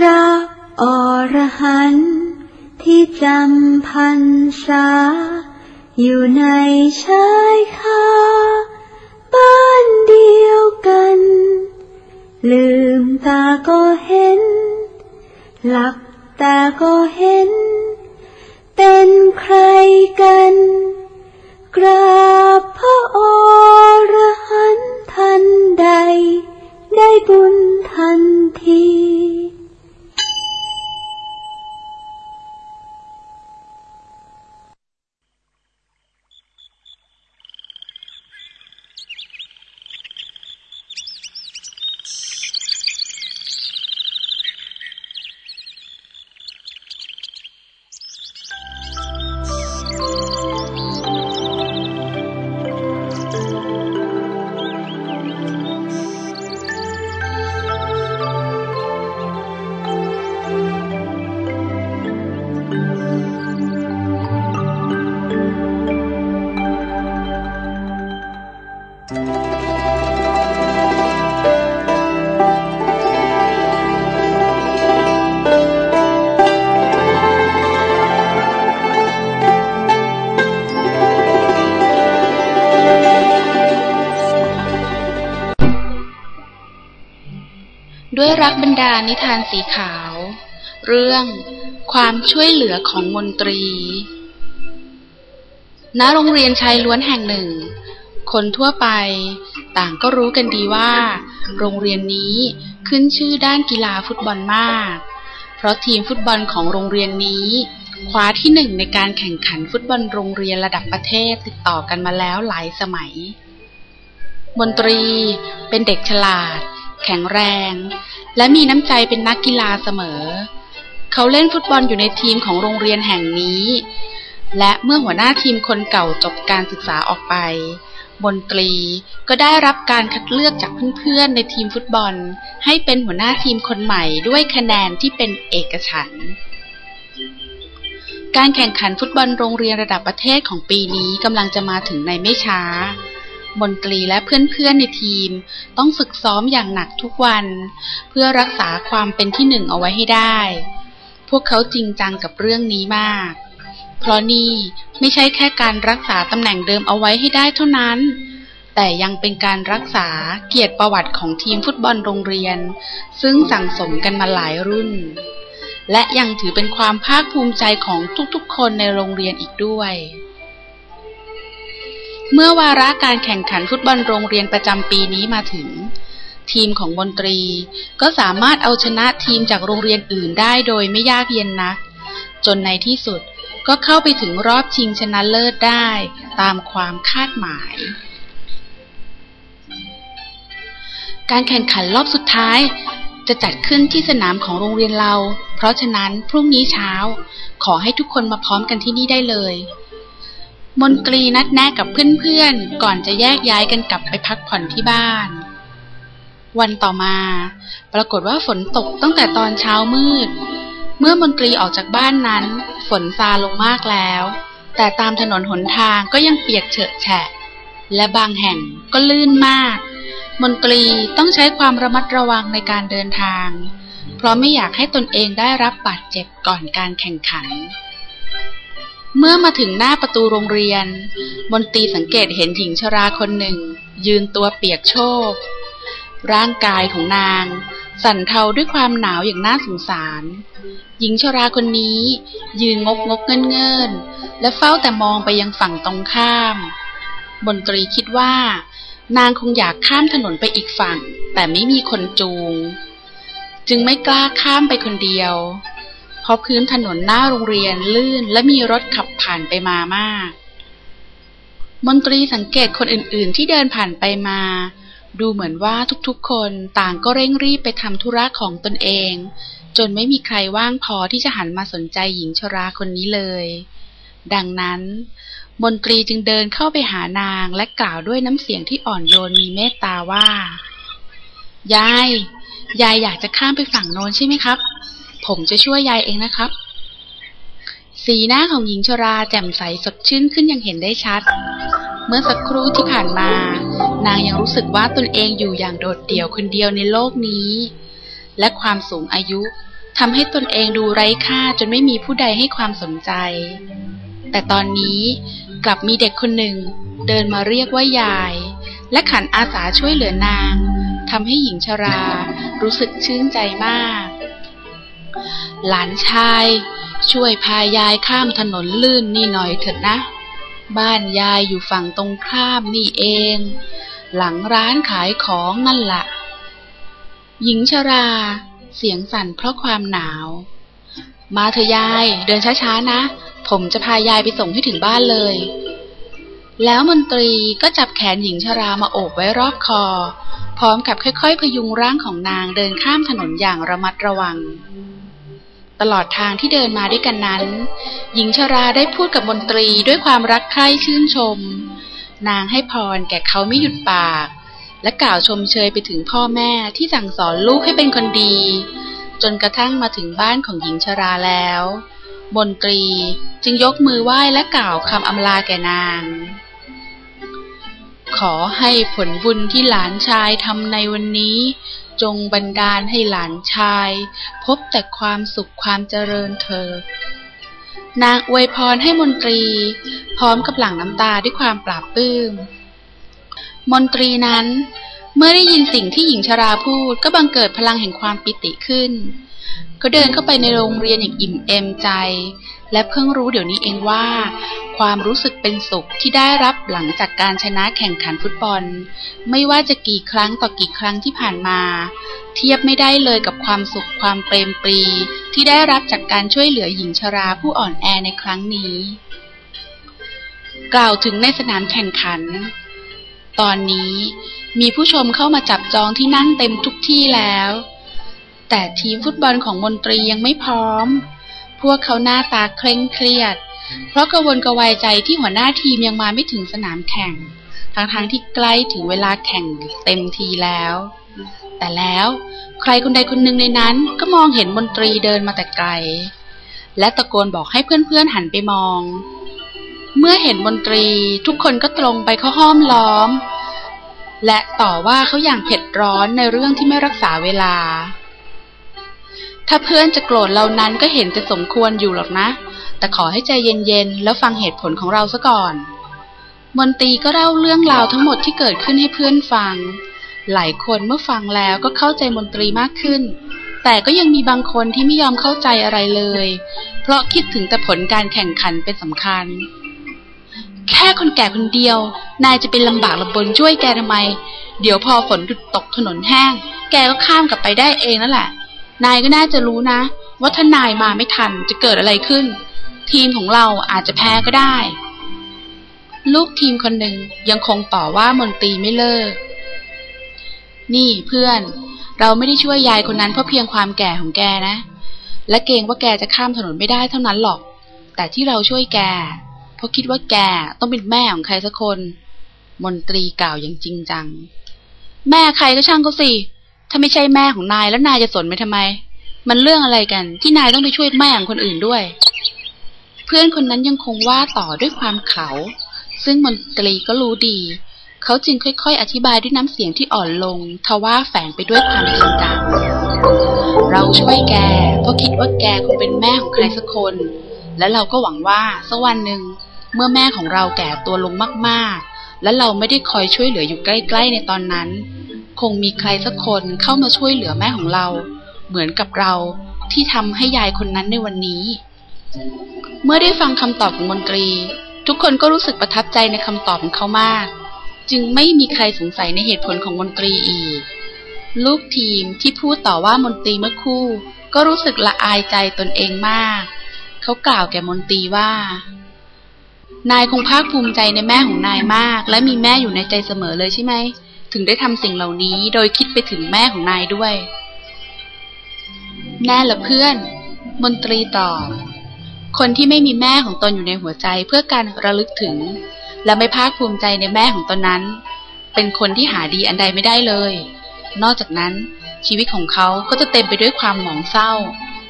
พระอรหันต์ที่จำพรรษา อยู่ในชายคาบ้านเดียวกัน ลืมตาก็เห็น หลับตาก็เห็น เป็นใคร กบรนิทานสีขาว เรื่องความช่วยเหลือของมนตรี ณ โรงเรียนชายล้วนแห่งหนึ่ง คนทั่วไปต่างก็รู้กันดีว่า โรงเรียนนี้ขึ้นชื่อด้านกีฬาฟุตบอลมาก เพราะทีมฟุตบอลของโรงเรียนนี้ คว้าที่หนึ่งในการแข่งขันฟุตบอลโรงเรียนระดับประเทศติดต่อกันมาแล้วหลายสมัย มนตรีเป็นเด็กฉลาด แข็งแรง และมีน้ำใจเป็นนักกีฬาเสมอ เขาเล่นฟุตบอลอยู่ในทีมของโรงเรียนแห่งนี้ และเมื่อหัวหน้าทีมคนเก่าจบการศึกษาออกไปมนตรีก็ได้รับการคัดเลือกจากเพื่อนๆในทีมฟุตบอล ให้เป็นหัวหน้าทีมคนใหม่ด้วยคะแนนที่เป็นเอกฉันท์การแข่งขันฟุตบอลโรงเรียนระดับประเทศของปีนี้กำลังจะมาถึงในไม่ช้า มนตรีและเพื่อนๆในทีม ต้องฝึกซ้อมอย่างหนักทุกวัน เพื่อรักษาความเป็นที่หนึ่งเอาไว้ให้ได้ พวกเขาจริงจังกับเรื่องนี้มาก เพราะนี่ไม่ใช่แค่การรักษาตำแหน่งเดิมเอาไว้ให้ได้เท่านั้น แต่ยังเป็นการรักษาเกียรติประวัติของทีมฟุตบอลโรงเรียน ซึ่งสั่งสมกันมาหลายรุ่น และยังถือเป็นความภาคภูมิใจของทุกๆ คนในโรงเรียนอีกด้วย เมื่อวาระการแข่งขันฟุตบอลโรงเรียนประจำปีนี้มาถึง ทีมของมนตรีก็สามารถเอาชนะทีมจากโรงเรียนอื่นได้โดยไม่ยากเย็นนัก จนในที่สุดก็เข้าไปถึงรอบชิงชนะเลิศได้ตามความคาดหมาย การแข่งขันรอบสุดท้ายจะจัดขึ้นที่สนามของโรงเรียนเรา เพราะฉะนั้นพรุ่งนี้เช้า ขอให้ทุกคนมาพร้อมกันที่นี่ได้เลย มนตรีนัดแนะกับเพื่อนๆ ก่อนจะแยกย้ายกันกลับไปพักผ่อนที่บ้าน วันต่อมา ปรากฏว่าฝนตกตั้งแต่ตอนเช้ามืด เมื่อมนตรีออกจากบ้านนั้น ฝนซาลงมากแล้ว แต่ตามถนนหนทางก็ยังเปียกเฉอะแฉะ และบางแห่งก็ลื่นมาก มนตรีต้องใช้ความระมัดระวังในการเดินทาง เพราะไม่อยากให้ตนเองได้รับบาดเจ็บก่อนการแข่งขัน เมื่อมาถึงหน้าประตูโรงเรียน มนตรีสังเกตเห็นหญิงชราคนหนึ่ง ยืนตัวเปียกโชก ร่างกายของนาง สั่นเทาด้วยความหนาวอย่างน่าสงสาร หญิงชราคนนี้ยืนงกงกเงินเงินและเฝ้าแต่มองไปยังฝั่งตรงข้าม มนตรีคิดว่า นางคงอยากข้ามถนนไปอีกฝั่ง แต่ไม่มีคนจูง จึงไม่กล้าข้ามไปคนเดียว เพราะพื้นถนนหน้าโรงเรียนลื่นและมีรถขับผ่านไปมามาก มนตรีสังเกตคนอื่นๆ ที่เดินผ่านไปมา ดูเหมือนว่าทุกๆ คนต่างก็เร่งรีบไปทำธุระของตนเอง จนไม่มีใครว่างพอที่จะหันมาสนใจหญิงชราคนนี้เลย ดังนั้น มนตรีจึงเดินเข้าไปหานางและกล่าวด้วยน้ำเสียงที่อ่อนโยนมีเมตตาว่า ยาย ยายอยากจะข้ามไปฝั่งโน้นใช่ไหมครับ ผมจะช่วยยายเองนะครับ สีหน้าของหญิงชราแจ่มใสสดชื่นขึ้นอย่างเห็นได้ชัด เมื่อสักครู่ที่ผ่านมา นางยังรู้สึกว่าตนเองอยู่อย่างโดดเดี่ยวคนเดียวในโลกนี้ และความสูงอายุทำให้ตนเองดูไร้ค่าจนไม่มีผู้ใดให้ความสนใจ แต่ตอนนี้กลับมีเด็กคนหนึ่ง เดินมาเรียกว่ายาย และขันอาสาช่วยเหลือนางทำให้หญิงชรา รู้สึกชื่นใจมาก หลานชาย ช่วยพายายข้ามถนนลื่นนี่หน่อยเถิดนะ บ้านยายอยู่ฝั่งตรงข้ามนี่เอง หลังร้านขายของนั่นละ่ะ หญิงชราเสียงสั่นเพราะความหนาว มาเถอะยาย เดินช้าๆนะ ผมจะพายายไปส่งให้ถึงบ้านเลย แล้วมนตรีก็จับแขนหญิงชรามาโอบไว้รอบคอ พร้อมกับค่อยๆ พยุงร่างของนางเดินข้ามถนนอย่างระมัดระวัง ตลอดทางที่เดินมาด้วยกันนั้น หญิงชราได้พูดกับมนตรีด้วยความรักใคร่ชื่นชม นางให้พรแก่เขาไม่หยุดปาก และกล่าวชมเชยไปถึงพ่อแม่ที่สั่งสอนลูกให้เป็นคนดี จนกระทั่งมาถึงบ้านของหญิงชราแล้ว มนตรีจึงยกมือไหว้และกล่าวคำอำลาแก่นาง ขอให้ผลบุญที่หลานชายทำในวันนี้ จงบันดาลให้หลานชาย พบแต่ความสุขความเจริญเธอนางอวยพรให้มนตรี พร้อมกับหลั่งน้ำตาด้วยความปราบปลื้ม มนตรีนั้น เมื่อได้ยินสิ่งที่หญิงชราพูดก็บังเกิดพลังแห่งความปิติขึ้นเขาเดินเข้าไปในโรงเรียนอย่างอิ่มเอมใจ และเพิ่งรู้เดี๋ยวนี้เองว่า ความรู้สึกเป็นสุขที่ได้รับหลังจากการชนะแข่งขันฟุตบอล ไม่ว่าจะกี่ครั้งต่อกี่ครั้งที่ผ่านมา เทียบไม่ได้เลยกับความสุขความเปรมปรี ที่ได้รับจากการช่วยเหลือหญิงชราผู้อ่อนแอในครั้งนี้ กล่าวถึงในสนามแข่งขัน ตอนนี้มีผู้ชมเข้ามาจับจองที่นั่งเต็มทุกที่แล้ว แต่ทีมฟุตบอลของมนตรียังไม่พร้อม พวกเขาหน้าตาเคร่งเครียด เพราะกระวนกระวายใจที่หัวหน้าทีมยังมาไม่ถึงสนามแข่ง ทั้งๆทที่ใกล้ถึงเวลาแข่งเต็มทีแล้ว แต่แล้วใครคนใดคนหนึ่งในนั้นก็มองเห็นมนตรีเดินมาแต่ไกล และตะโกนบอกให้เพื่อนๆหันไปมอง เมื่อเห็นมนตรีทุกคนก็ตรงไปเข้าห้อมล้อม และต่อว่าเขาอย่างเผ็ดร้อนในเรื่องที่ไม่รักษาเวลาถ้าเพื่อนจะโกรธเรานั้นก็เห็นจะสมควรอยู่หรอกนะ แต่ขอให้ใจเย็นๆ แล้วฟังเหตุผลของเราซะก่อน มนตรีก็เล่าเรื่องราวทั้งหมดที่เกิดขึ้นให้เพื่อนฟัง หลายคนเมื่อฟังแล้วก็เข้าใจมนตรีมากขึ้น แต่ก็ยังมีบางคนที่ไม่ยอมเข้าใจอะไรเลย เพราะคิดถึงแต่ผลการแข่งขันเป็นสำคัญ แค่คนแก่คนเดียว นายจะเป็นลำบากลำบนช่วยแกทำไม เดี๋ยวพอฝนหยุดตกถนนแห้ง แกก็ข้ามกลับไปได้เองนั่นแหละ นายก็น่าจะรู้นะว่าถ้านายมาไม่ทันจะเกิดอะไรขึ้น ทีมของเราอาจจะแพ้ก็ได้ ลูกทีมคนหนึ่งยังคงต่อว่ามนตรีไม่เลิก นี่เพื่อน เราไม่ได้ช่วยยายคนนั้นเพราะเพียงความแก่ของแกนะ และเกรงว่าแกจะข้ามถนนไม่ได้เท่านั้นหรอก แต่ที่เราช่วยแก เพราะคิดว่าแกต้องเป็นแม่ของใครสักคน มนตรีกล่าวอย่างจริงจัง แม่ใครก็ช่างเขาสิ ถ้าไม่ใช่แม่ของนายแล้วนายจะสนไปทำไม มันเรื่องอะไรกันที่นายต้องไปช่วยแม่ของคนอื่นด้วย เพื่อนคนนั้นยังคงว่าต่อด้วยความเขา ซึ่งมนตรีก็รู้ดี เขาจึงค่อยๆ อธิบายด้วยน้ำเสียงที่อ่อนลง ทว่าแฝงไปด้วยความจริงจังเราช่วยแกเพราะคิดว่าแกคงเป็นแม่ของใครสักคน และเราก็หวังว่าสักวันหนึ่งเมื่อแม่ของเราแก่ตัวลงมากๆ และเราไม่ได้คอยช่วยเหลืออยู่ใกล้ ๆ ในตอนนั้น คงมีใครสักคนเข้ามาช่วยเหลือแม่ของเรา เหมือนกับเราที่ทำให้ยายคนนั้นในวันนี้ เมื่อได้ฟังคำตอบของมนตรี ทุกคนก็รู้สึกประทับใจในคำตอบของเขามาก จึงไม่มีใครสงสัยในเหตุผลของมนตรีอีก ลูกทีมที่พูดต่อว่ามนตรีเมื่อคู่ ก็รู้สึกละอายใจตนเองมาก เขากล่าวแก่มนตรีว่า นายคงภาคภูมิใจในแม่ของนายมาก และมีแม่อยู่ในใจเสมอเลยใช่ไหม ถึงได้ทำสิ่งเหล่านี้โดยคิดไปถึงแม่ของนายด้วย แน่ละเพื่อน มนตรีตอบ คนที่ไม่มีแม่ของตนอยู่ในหัวใจเพื่อการระลึกถึง และไม่ภาคภูมิใจในแม่ของตนนั้น เป็นคนที่หาดีอันใดไม่ได้เลย นอกจากนั้นชีวิตของเขาก็จะเต็มไปด้วยความหมองเศร้า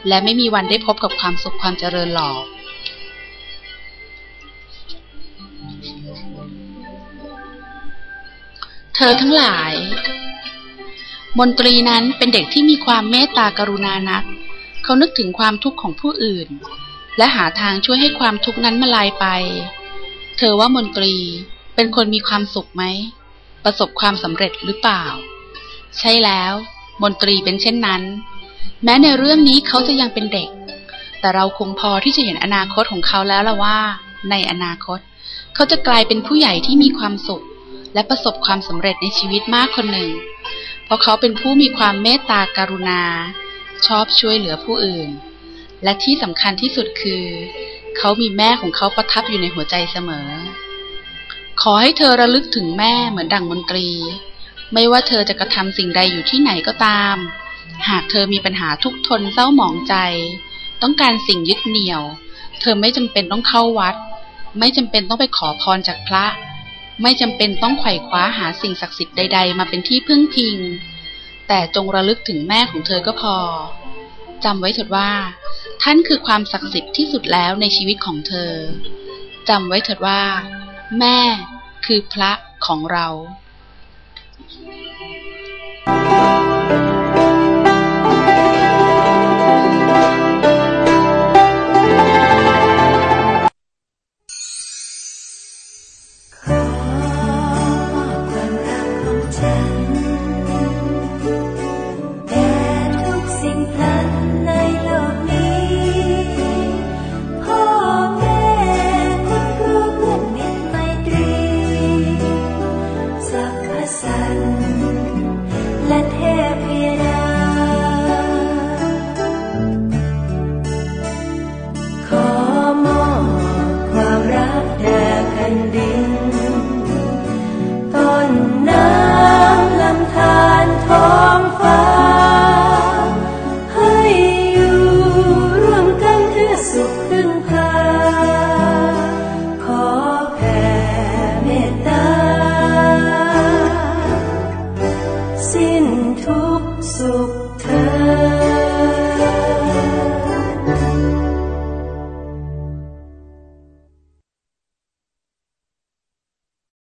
และไม่มีวันได้พบกับความสุขความเจริญหรอกเธอทั้งหลาย มนตรีนั้นเป็นเด็กที่มีความเมตตากรุณานัก เขานึกถึงความทุกข์ของผู้อื่น และหาทางช่วยให้ความทุกข์นั้นมาลายไป เธอว่ามนตรีเป็นคนมีความสุขไหม ประสบความสำเร็จหรือเปล่า ใช่แล้ว มนตรีเป็นเช่นนั้น แม้ในเรื่องนี้เขาจะยังเป็นเด็ก แต่เราคงพอที่จะเห็นอนาคตของเขาแล้วละว่า ในอนาคต เขาจะกลายเป็นผู้ใหญ่ที่มีความสุข และประสบความสำเร็จในชีวิตมากคนหนึ่ง เพราะเขาเป็นผู้มีความเมตตาการุณา ชอบช่วยเหลือผู้อื่น และที่สำคัญที่สุดคือ เขามีแม่ของเขาประทับอยู่ในหัวใจเสมอ ขอให้เธอระลึกถึงแม่เหมือนดั่งมนตรี ไม่ว่าเธอจะกระทำสิ่งใดอยู่ที่ไหนก็ตาม หากเธอมีปัญหาทุกทนเศร้าหมองใจ ต้องการสิ่งยึดเหนี่ยว เธอไม่จำเป็นต้องเข้าวัด ไม่จำเป็นต้องไปขอพรจากพระ ไม่จำเป็นต้องไขว่คว้าหาสิ่งศักดิ์สิทธิ์ใด ๆ มาเป็นที่พึ่งพิง แต่จงระลึกถึงแม่ของเธอก็พอ จำไว้เถิดว่า ท่านคือความศักดิ์สิทธิ์ที่สุดแล้วในชีวิตของเธอ จำไว้เถิดว่า แม่คือพระของเรา Thank you.